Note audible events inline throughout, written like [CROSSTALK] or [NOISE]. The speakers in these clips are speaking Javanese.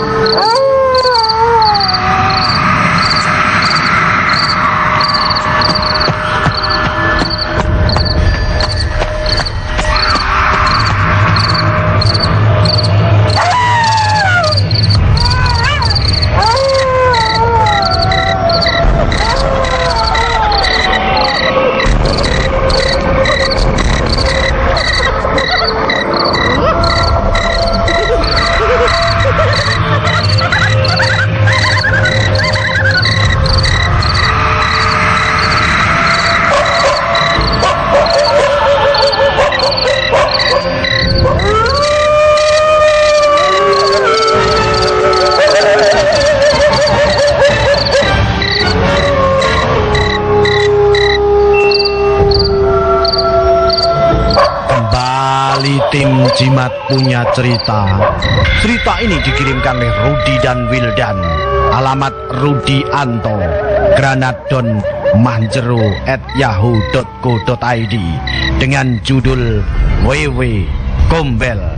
Ai. Jimat punya cerita. Cerita ini dikirimkan oleh Rudi dan Wildan. Alamat Rudi Anto, Granadon Manjero at yahoo.co.id dengan judul WW Gombel.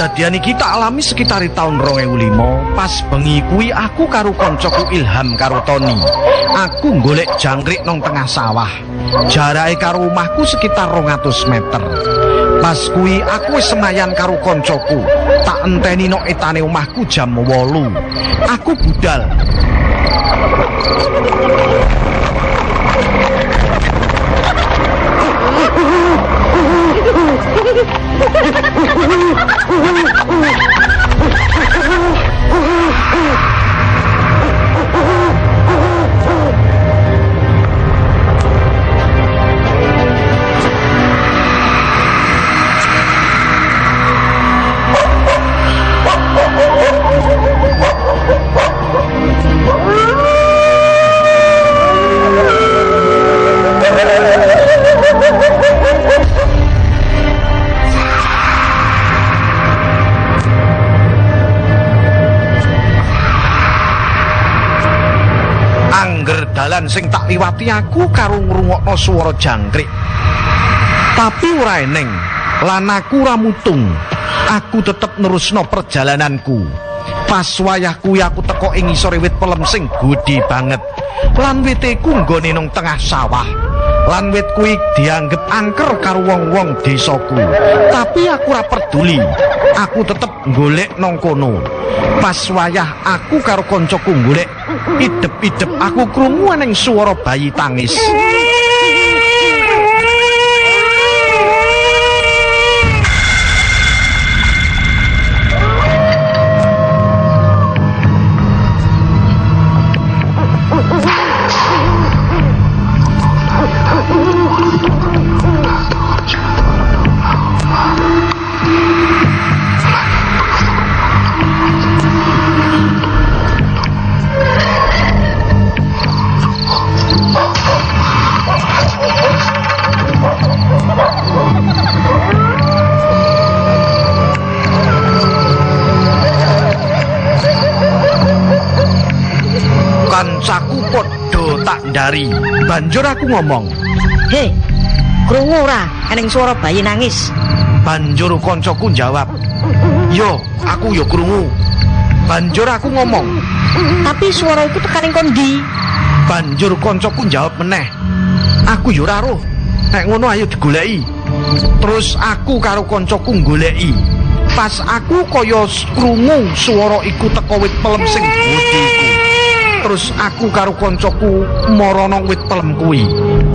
Kedadian iki tak alami sekitar tahun 2005 pas bengi aku karo koncoku Ilham karo Tony. Aku golek jangkrik nang tengah sawah. Jarake karo omahku sekitar 200 meter. Pas kuwi aku semayan karo koncoku. Tak enteni nok etane omahku jam 8. Aku budal. [LAUGHS] Angger dalan sing tak liwati aku karo ngrungokno swara jangkrik. Tapi ora eneng, lan aku ora mutung. Aku tetep nerusno perjalananku. Pas wayah kuwi aku teko ing ngisore wit pelem sing gedhe banget. Lan witeku nggone nang tengah sawah. Lan wit kuwi dianggep angker karo wong-wong desaku. Tapi aku ora peduli. Aku tetep golek nang kono. Pas wayah aku karo koncoku golek idep-idep aku krungu ning swara bayi tangis. Tak ndari. Banjur aku ngomong, Hei, krungu ora eneng swara bayi nangis? Banjur koncoku jawab, "Yo, aku yo krungu." Banjur aku ngomong, Tapi swara iku tekaning kondi. banjur koncoku jawab meneh, "Aku yo ora roh. Nek ngono ayo digoleki." Terus aku karo koncoku goleki. Pas aku kaya krungu swara iku teko wit pelem sing gedhe. Terus aku karo koncoku marana wit pelem kuwi.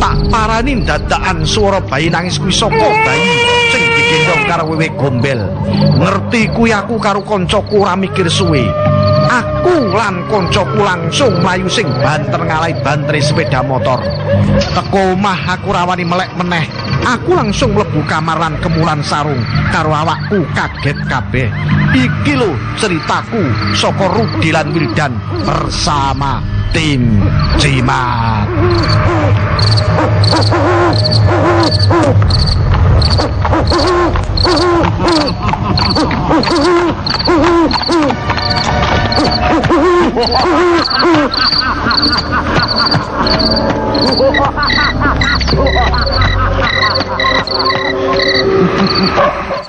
Tak parani dadakan swara bayi nangis kuwi saka bayi sing digendong karo wewe gombel. Ngerti kuwi aku karo koncoku ora mikir suwe. aku lan koncoku langsung mlayu sing banter ngalai bantri sepeda motor. Teko omah aku rawani melek meneh. Aku langsung mlebu kamar lan kemulan sarung karo awakku kaget kabeh. Iki lho ceritaku saka Rudi lan Wildan bersama tim Cimat. Oh [LAUGHS] Ha ha ha!